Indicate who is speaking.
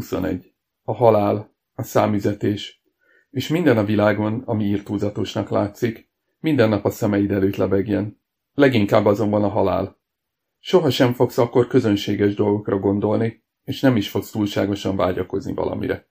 Speaker 1: 21. A halál, a számüzetés, és minden a világon, ami írtózatosnak látszik, minden nap a szemeid előtt lebegjen. Leginkább azonban a halál. Soha sem fogsz akkor közönséges dolgokra gondolni, és nem is fogsz túlságosan vágyakozni valamire.